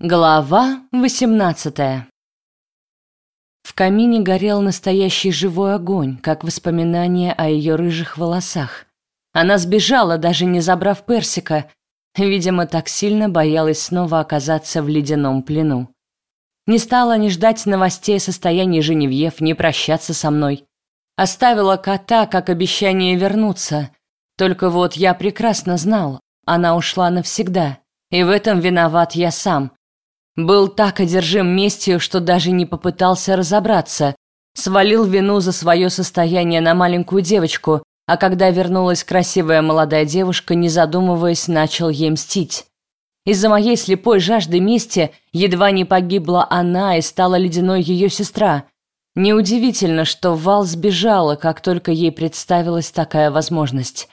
Глава 18 В камине горел настоящий живой огонь, как воспоминание о ее рыжих волосах. Она сбежала, даже не забрав персика. Видимо, так сильно боялась снова оказаться в ледяном плену. Не стала ни ждать новостей о состоянии Женевьев, ни прощаться со мной. Оставила кота, как обещание вернуться. Только вот я прекрасно знал, она ушла навсегда. И в этом виноват я сам – был так одержим местью, что даже не попытался разобраться. Свалил вину за свое состояние на маленькую девочку, а когда вернулась красивая молодая девушка, не задумываясь, начал ей мстить. Из-за моей слепой жажды мести едва не погибла она и стала ледяной ее сестра. Неудивительно, что Вал сбежала, как только ей представилась такая возможность.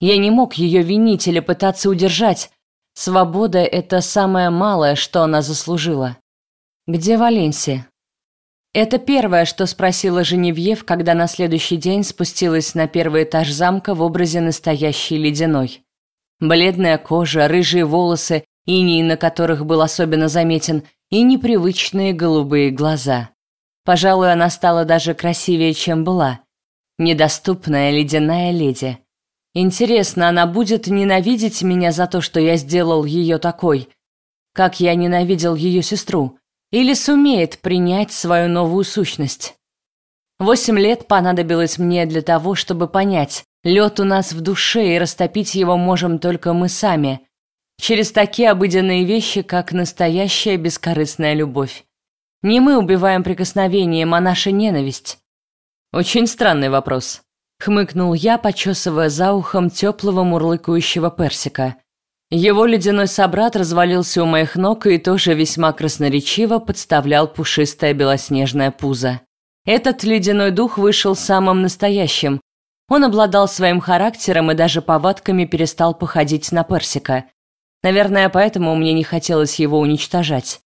Я не мог ее винить или пытаться удержать, Свобода – это самое малое, что она заслужила. Где Валенсия? Это первое, что спросила Женевьев, когда на следующий день спустилась на первый этаж замка в образе настоящей ледяной. Бледная кожа, рыжие волосы, иней на которых был особенно заметен, и непривычные голубые глаза. Пожалуй, она стала даже красивее, чем была. Недоступная ледяная леди. Интересно, она будет ненавидеть меня за то, что я сделал ее такой, как я ненавидел ее сестру, или сумеет принять свою новую сущность? Восемь лет понадобилось мне для того, чтобы понять, лед у нас в душе, и растопить его можем только мы сами, через такие обыденные вещи, как настоящая бескорыстная любовь. Не мы убиваем прикосновением, а наша ненависть. Очень странный вопрос хмыкнул я, почесывая за ухом теплого мурлыкающего персика. Его ледяной собрат развалился у моих ног и тоже весьма красноречиво подставлял пушистое белоснежное пузо. Этот ледяной дух вышел самым настоящим. Он обладал своим характером и даже повадками перестал походить на персика. Наверное, поэтому мне не хотелось его уничтожать.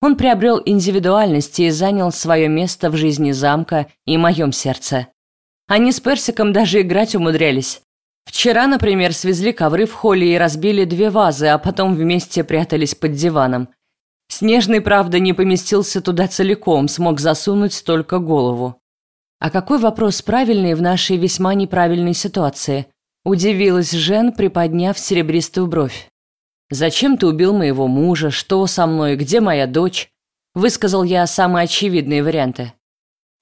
Он приобрел индивидуальность и занял свое место в жизни замка и моем сердце. Они с Персиком даже играть умудрялись. Вчера, например, свезли ковры в холле и разбили две вазы, а потом вместе прятались под диваном. Снежный, правда, не поместился туда целиком, смог засунуть только голову. А какой вопрос правильный в нашей весьма неправильной ситуации? Удивилась Жен, приподняв серебристую бровь. «Зачем ты убил моего мужа? Что со мной? Где моя дочь?» Высказал я самые очевидные варианты.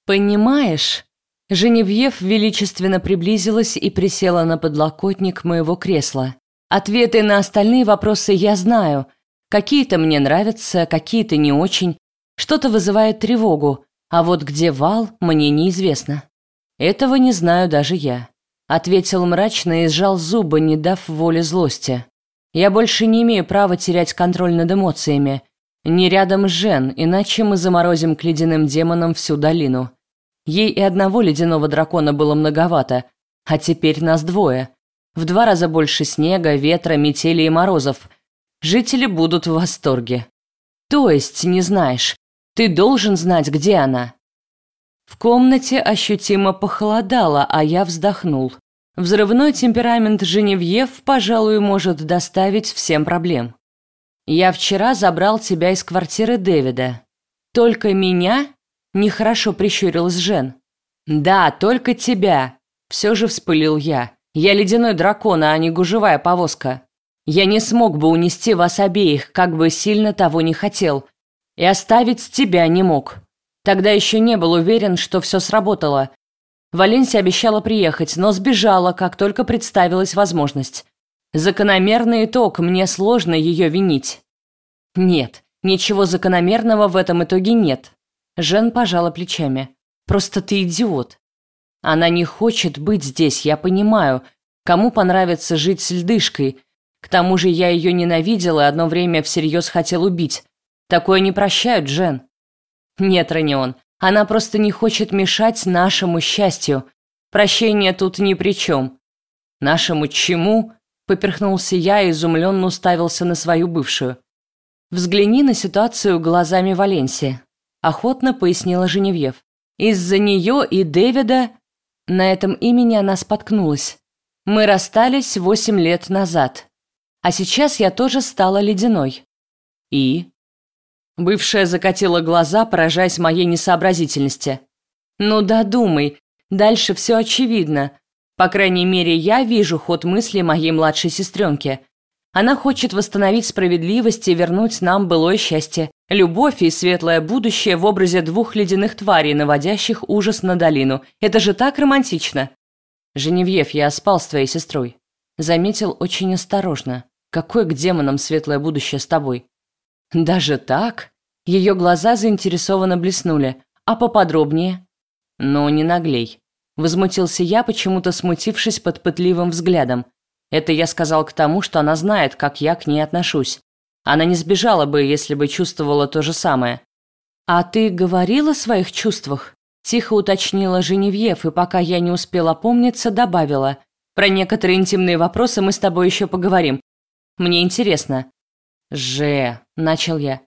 «Понимаешь?» Женевьев величественно приблизилась и присела на подлокотник моего кресла. Ответы на остальные вопросы я знаю. Какие-то мне нравятся, какие-то не очень. Что-то вызывает тревогу, а вот где вал, мне неизвестно. Этого не знаю даже я. Ответил мрачно и сжал зубы, не дав воли злости. Я больше не имею права терять контроль над эмоциями. Не рядом с Жен, иначе мы заморозим к ледяным демонам всю долину. Ей и одного ледяного дракона было многовато, а теперь нас двое. В два раза больше снега, ветра, метели и морозов. Жители будут в восторге. То есть, не знаешь, ты должен знать, где она. В комнате ощутимо похолодало, а я вздохнул. Взрывной темперамент Женевьев, пожалуй, может доставить всем проблем. Я вчера забрал тебя из квартиры Дэвида. Только меня Нехорошо прищурилась Жен. «Да, только тебя!» Все же вспылил я. «Я ледяной дракон, а не гужевая повозка. Я не смог бы унести вас обеих, как бы сильно того не хотел. И оставить тебя не мог. Тогда еще не был уверен, что все сработало. Валенсия обещала приехать, но сбежала, как только представилась возможность. Закономерный итог, мне сложно ее винить. Нет, ничего закономерного в этом итоге нет. Жен пожала плечами. «Просто ты идиот. Она не хочет быть здесь, я понимаю. Кому понравится жить с льдышкой? К тому же я ее ненавидела и одно время всерьез хотел убить. Такое не прощают, Жен». «Нет, Ранион, она просто не хочет мешать нашему счастью. Прощение тут ни при чем». «Нашему чему?» – поперхнулся я и изумленно уставился на свою бывшую. «Взгляни на ситуацию глазами Валенсии охотно пояснила Женевьев. Из-за нее и Дэвида на этом имени она споткнулась. Мы расстались восемь лет назад. А сейчас я тоже стала ледяной. И Бывшая закатила глаза, поражаясь моей несообразительности. Ну да, думай. Дальше все очевидно. По крайней мере, я вижу ход мысли моей младшей сестренки. Она хочет восстановить справедливость и вернуть нам былое счастье, любовь и светлое будущее в образе двух ледяных тварей, наводящих ужас на долину. Это же так романтично. Женевьев, я спал с твоей сестрой. Заметил очень осторожно. Какое к демонам светлое будущее с тобой? Даже так? Ее глаза заинтересованно блеснули. А поподробнее? Ну, не наглей. Возмутился я, почему-то смутившись под пытливым взглядом. Это я сказал к тому, что она знает, как я к ней отношусь. Она не сбежала бы, если бы чувствовала то же самое. А ты говорила о своих чувствах? Тихо уточнила Женевьев, и пока я не успела помниться, добавила: "Про некоторые интимные вопросы мы с тобой еще поговорим. Мне интересно". "Же", начал я.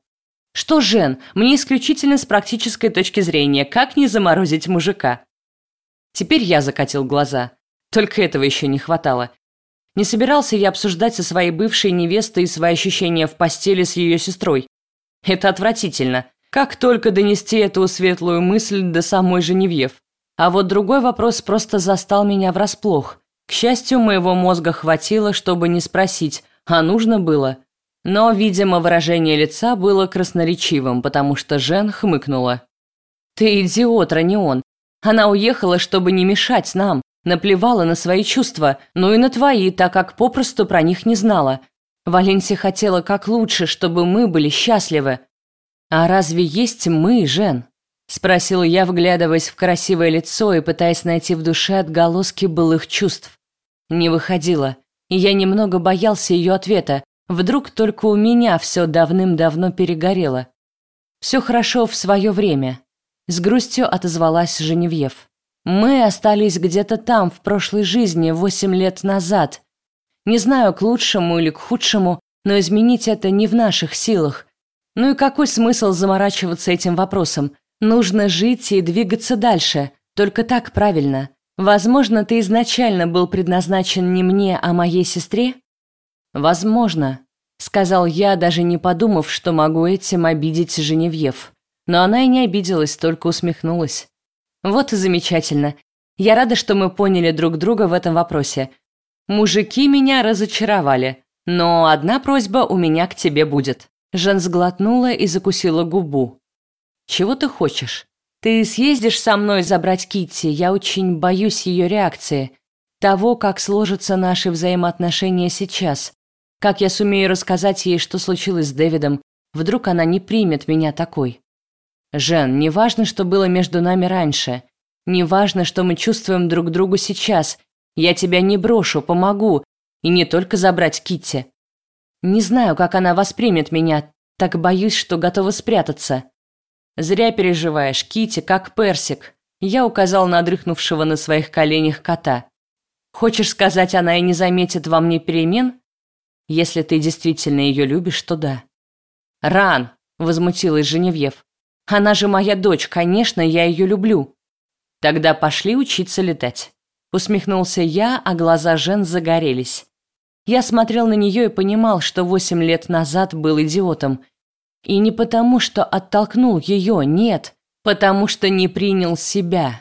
"Что, Жен? Мне исключительно с практической точки зрения, как не заморозить мужика?" Теперь я закатил глаза. Только этого еще не хватало. Не собирался я обсуждать со своей бывшей невестой свои ощущения в постели с ее сестрой. Это отвратительно. Как только донести эту светлую мысль до самой Женевьев. А вот другой вопрос просто застал меня врасплох. К счастью, моего мозга хватило, чтобы не спросить, а нужно было. Но, видимо, выражение лица было красноречивым, потому что Жен хмыкнула. «Ты идиот, Ранион. Она уехала, чтобы не мешать нам наплевала на свои чувства, ну и на твои, так как попросту про них не знала. Валенсия хотела как лучше, чтобы мы были счастливы. А разве есть мы, Жен? спросил я, вглядываясь в красивое лицо и пытаясь найти в душе отголоски былых чувств. Не выходило, и я немного боялся ее ответа. Вдруг только у меня все давным-давно перегорело. Все хорошо в свое время, с грустью отозвалась Женевьев. Мы остались где-то там, в прошлой жизни, восемь лет назад. Не знаю, к лучшему или к худшему, но изменить это не в наших силах. Ну и какой смысл заморачиваться этим вопросом? Нужно жить и двигаться дальше. Только так правильно. Возможно, ты изначально был предназначен не мне, а моей сестре? Возможно, сказал я, даже не подумав, что могу этим обидеть Женевьев. Но она и не обиделась, только усмехнулась. Вот и замечательно. Я рада, что мы поняли друг друга в этом вопросе. Мужики меня разочаровали, но одна просьба у меня к тебе будет. Жен сглотнула и закусила губу. Чего ты хочешь? Ты съездишь со мной забрать Китти? Я очень боюсь ее реакции, того, как сложатся наши взаимоотношения сейчас. Как я сумею рассказать ей, что случилось с Дэвидом? Вдруг она не примет меня такой. Жен, не важно, что было между нами раньше. Не важно, что мы чувствуем друг другу сейчас. Я тебя не брошу, помогу. И не только забрать Китти. Не знаю, как она воспримет меня. Так боюсь, что готова спрятаться. Зря переживаешь, Китти, как персик. Я указал на дрыхнувшего на своих коленях кота. Хочешь сказать, она и не заметит во мне перемен? Если ты действительно ее любишь, то да. Ран, возмутилась Женевьев. Она же моя дочь, конечно, я ее люблю. Тогда пошли учиться летать. Усмехнулся я, а глаза Жен загорелись. Я смотрел на нее и понимал, что восемь лет назад был идиотом. И не потому, что оттолкнул ее, нет, потому что не принял себя.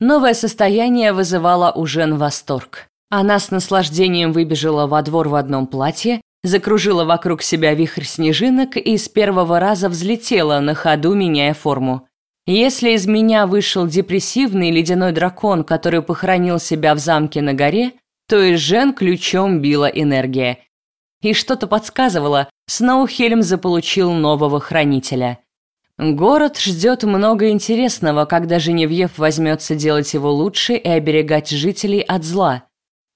Новое состояние вызывало у Жен восторг. Она с наслаждением выбежала во двор в одном платье, закружила вокруг себя вихрь снежинок и с первого раза взлетела на ходу, меняя форму. Если из меня вышел депрессивный ледяной дракон, который похоронил себя в замке на горе, то из Жен ключом била энергия. И что-то подсказывало, Сноухельм заполучил нового хранителя. Город ждет много интересного, когда Женевьев возьмется делать его лучше и оберегать жителей от зла.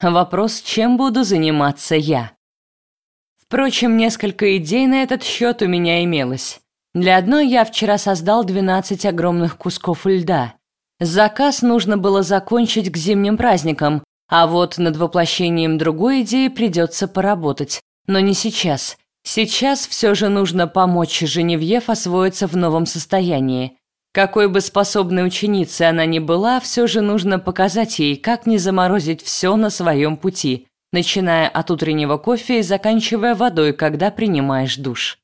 Вопрос, чем буду заниматься я. Впрочем, несколько идей на этот счет у меня имелось. Для одной я вчера создал 12 огромных кусков льда. Заказ нужно было закончить к зимним праздникам, а вот над воплощением другой идеи придется поработать. Но не сейчас. Сейчас все же нужно помочь Женевьев освоиться в новом состоянии. Какой бы способной ученицей она ни была, все же нужно показать ей, как не заморозить все на своем пути начиная от утреннего кофе и заканчивая водой, когда принимаешь душ.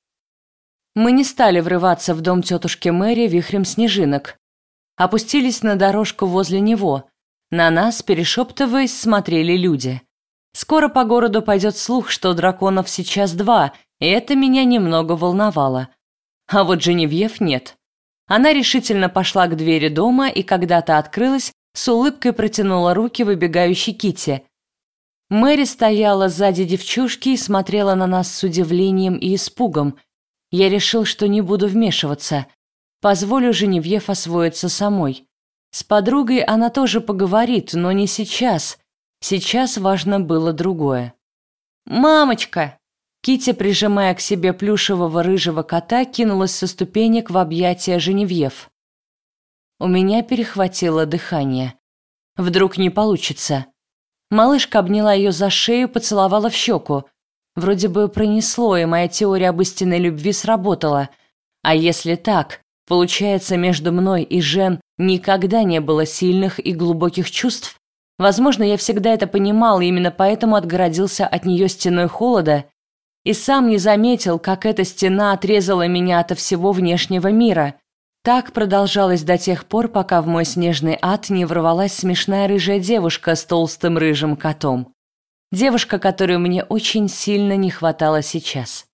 Мы не стали врываться в дом тетушки Мэри вихрем снежинок. Опустились на дорожку возле него. На нас, перешептываясь, смотрели люди. Скоро по городу пойдет слух, что драконов сейчас два, и это меня немного волновало. А вот Женевьев нет. Она решительно пошла к двери дома и когда-то открылась, с улыбкой протянула руки выбегающей Кити. Мэри стояла сзади девчушки и смотрела на нас с удивлением и испугом. Я решил, что не буду вмешиваться. Позволю Женевьев освоиться самой. С подругой она тоже поговорит, но не сейчас. Сейчас важно было другое. «Мамочка!» Китя, прижимая к себе плюшевого рыжего кота, кинулась со ступенек в объятия Женевьев. У меня перехватило дыхание. Вдруг не получится. Малышка обняла ее за шею, поцеловала в щеку. Вроде бы пронесло, и моя теория об истинной любви сработала. А если так, получается, между мной и Жен никогда не было сильных и глубоких чувств? Возможно, я всегда это понимал, и именно поэтому отгородился от нее стеной холода и сам не заметил, как эта стена отрезала меня от всего внешнего мира. Так продолжалось до тех пор, пока в мой снежный ад не ворвалась смешная рыжая девушка с толстым рыжим котом. Девушка, которую мне очень сильно не хватало сейчас.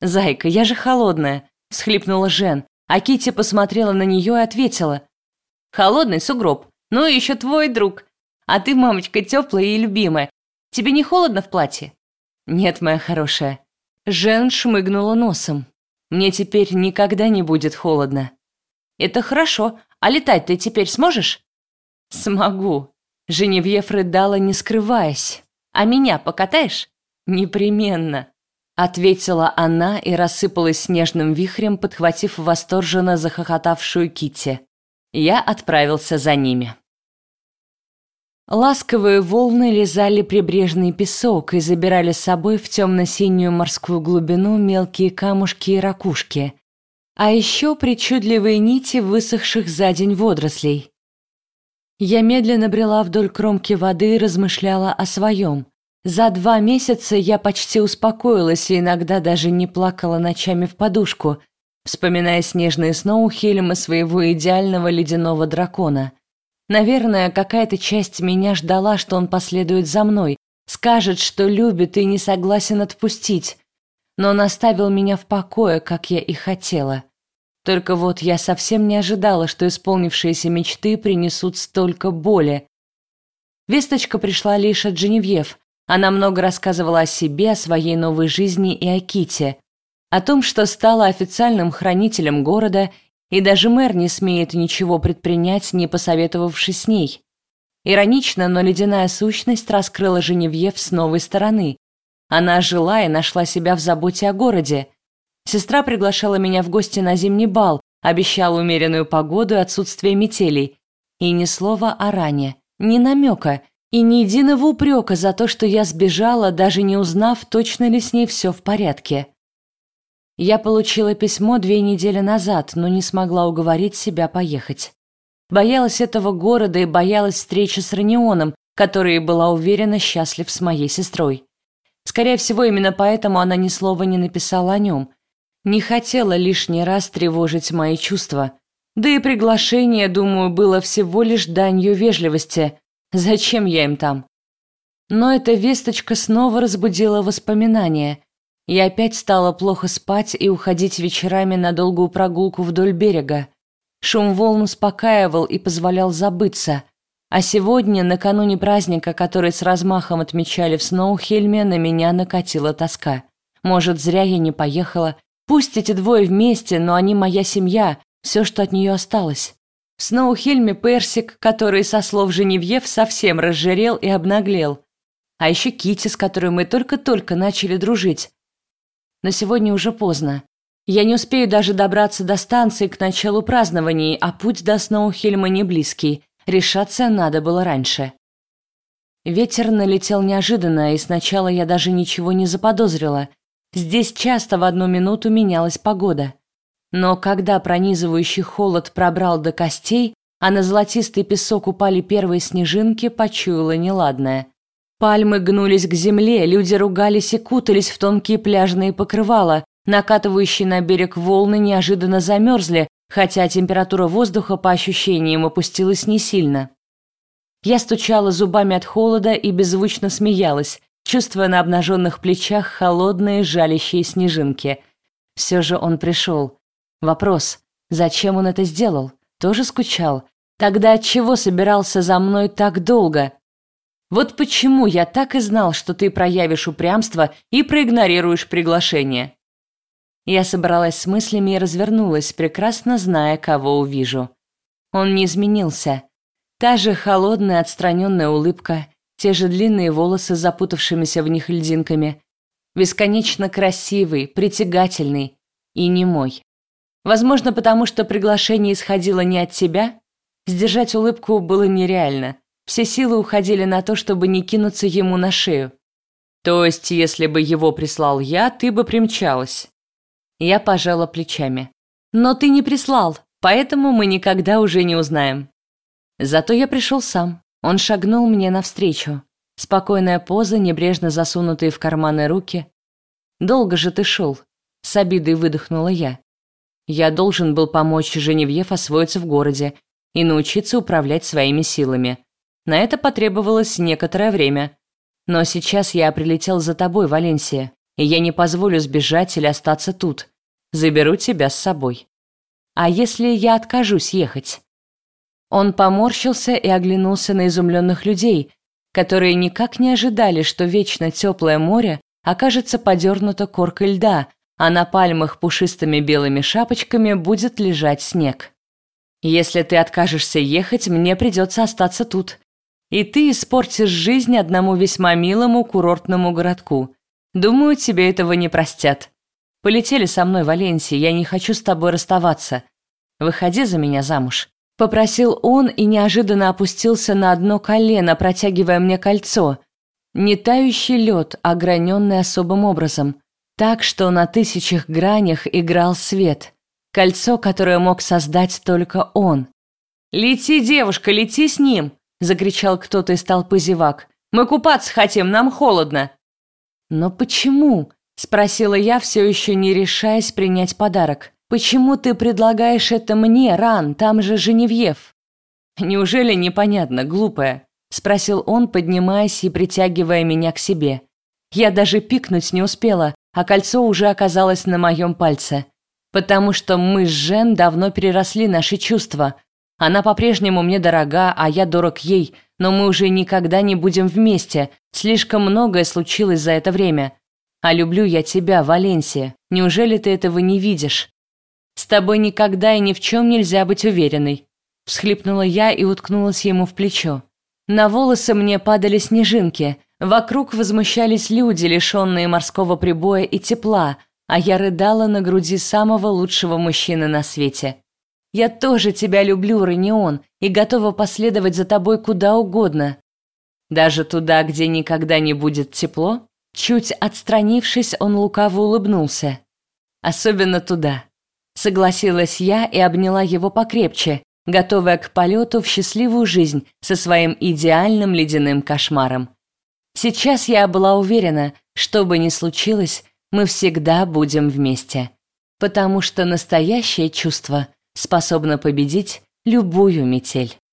«Зайка, я же холодная», – всхлипнула Жен, а Кити посмотрела на нее и ответила. «Холодный сугроб, ну еще твой друг. А ты, мамочка, теплая и любимая. Тебе не холодно в платье?» «Нет, моя хорошая». Жен шмыгнула носом. «Мне теперь никогда не будет холодно». «Это хорошо. А летать ты теперь сможешь?» «Смогу». Женевьев рыдала, не скрываясь. «А меня покатаешь?» «Непременно», — ответила она и рассыпалась снежным вихрем, подхватив восторженно захохотавшую Кити. Я отправился за ними. Ласковые волны лизали прибрежный песок и забирали с собой в темно-синюю морскую глубину мелкие камушки и ракушки, а еще причудливые нити высохших за день водорослей. Я медленно брела вдоль кромки воды и размышляла о своем. За два месяца я почти успокоилась и иногда даже не плакала ночами в подушку, вспоминая снежные Сноухельма своего идеального ледяного дракона – Наверное, какая-то часть меня ждала, что он последует за мной, скажет, что любит и не согласен отпустить. Но он оставил меня в покое, как я и хотела. Только вот я совсем не ожидала, что исполнившиеся мечты принесут столько боли. Весточка пришла лишь от Женевьев. Она много рассказывала о себе, о своей новой жизни и о Ките, о том, что стала официальным хранителем города и даже мэр не смеет ничего предпринять, не посоветовавшись с ней. Иронично, но ледяная сущность раскрыла Женевьев с новой стороны. Она жила и нашла себя в заботе о городе. Сестра приглашала меня в гости на зимний бал, обещала умеренную погоду и отсутствие метелей. И ни слова о ране, ни намека, и ни единого упрека за то, что я сбежала, даже не узнав, точно ли с ней все в порядке. Я получила письмо две недели назад, но не смогла уговорить себя поехать. Боялась этого города и боялась встречи с Ранионом, который была уверена счастлив с моей сестрой. Скорее всего, именно поэтому она ни слова не написала о нем. Не хотела лишний раз тревожить мои чувства. Да и приглашение, думаю, было всего лишь данью вежливости. Зачем я им там? Но эта весточка снова разбудила воспоминания – я опять стала плохо спать и уходить вечерами на долгую прогулку вдоль берега. Шум волн успокаивал и позволял забыться. А сегодня, накануне праздника, который с размахом отмечали в Сноухельме, на меня накатила тоска. Может, зря я не поехала. Пусть эти двое вместе, но они моя семья, все, что от нее осталось. В Сноухельме Персик, который, со слов Женевьев, совсем разжирел и обнаглел. А еще Кити, с которой мы только-только начали дружить но сегодня уже поздно. Я не успею даже добраться до станции к началу празднований, а путь до Сноухельма не близкий. Решаться надо было раньше. Ветер налетел неожиданно, и сначала я даже ничего не заподозрила. Здесь часто в одну минуту менялась погода. Но когда пронизывающий холод пробрал до костей, а на золотистый песок упали первые снежинки, почуяла неладное. Пальмы гнулись к земле, люди ругались и кутались в тонкие пляжные покрывала, Накатывающие на берег волны неожиданно замерзли, хотя температура воздуха по ощущениям опустилась не сильно. Я стучала зубами от холода и беззвучно смеялась, чувствуя на обнаженных плечах холодные жалящие снежинки. Все же он пришел. Вопрос, зачем он это сделал? Тоже скучал? Тогда от чего собирался за мной так долго? Вот почему я так и знал, что ты проявишь упрямство и проигнорируешь приглашение. Я собралась с мыслями и развернулась, прекрасно зная, кого увижу. Он не изменился. Та же холодная отстраненная улыбка, те же длинные волосы запутавшимися в них льдинками. Бесконечно красивый, притягательный и не мой. Возможно, потому что приглашение исходило не от тебя? Сдержать улыбку было нереально. Все силы уходили на то, чтобы не кинуться ему на шею. То есть, если бы его прислал я, ты бы примчалась. Я пожала плечами. Но ты не прислал, поэтому мы никогда уже не узнаем. Зато я пришел сам. Он шагнул мне навстречу. Спокойная поза, небрежно засунутые в карманы руки. Долго же ты шел. С обидой выдохнула я. Я должен был помочь Женевьев освоиться в городе и научиться управлять своими силами. На это потребовалось некоторое время. Но сейчас я прилетел за тобой, Валенсия, и я не позволю сбежать или остаться тут. Заберу тебя с собой. А если я откажусь ехать? Он поморщился и оглянулся на изумленных людей, которые никак не ожидали, что вечно теплое море окажется подернуто коркой льда, а на пальмах пушистыми белыми шапочками будет лежать снег. Если ты откажешься ехать, мне придется остаться тут. И ты испортишь жизнь одному весьма милому курортному городку. Думаю, тебе этого не простят. Полетели со мной Валенсия, я не хочу с тобой расставаться. Выходи за меня замуж». Попросил он и неожиданно опустился на одно колено, протягивая мне кольцо. Не тающий лед, ограненный особым образом. Так, что на тысячах гранях играл свет. Кольцо, которое мог создать только он. «Лети, девушка, лети с ним!» – закричал кто-то из толпы зевак. «Мы купаться хотим, нам холодно!» «Но почему?» Спросила я, все еще не решаясь принять подарок. «Почему ты предлагаешь это мне, Ран? Там же Женевьев». «Неужели непонятно, глупая?» Спросил он, поднимаясь и притягивая меня к себе. Я даже пикнуть не успела, а кольцо уже оказалось на моем пальце. Потому что мы с Жен давно переросли наши чувства. Она по-прежнему мне дорога, а я дорог ей, но мы уже никогда не будем вместе. Слишком многое случилось за это время. А люблю я тебя, Валенсия. Неужели ты этого не видишь? С тобой никогда и ни в чем нельзя быть уверенной. Всхлипнула я и уткнулась ему в плечо. На волосы мне падали снежинки. Вокруг возмущались люди, лишенные морского прибоя и тепла, а я рыдала на груди самого лучшего мужчины на свете. Я тоже тебя люблю, Ренион, и готова последовать за тобой куда угодно. Даже туда, где никогда не будет тепло? Чуть отстранившись, он лукаво улыбнулся. Особенно туда. Согласилась я и обняла его покрепче, готовая к полету в счастливую жизнь со своим идеальным ледяным кошмаром. Сейчас я была уверена, что бы ни случилось, мы всегда будем вместе. Потому что настоящее чувство способно победить любую метель.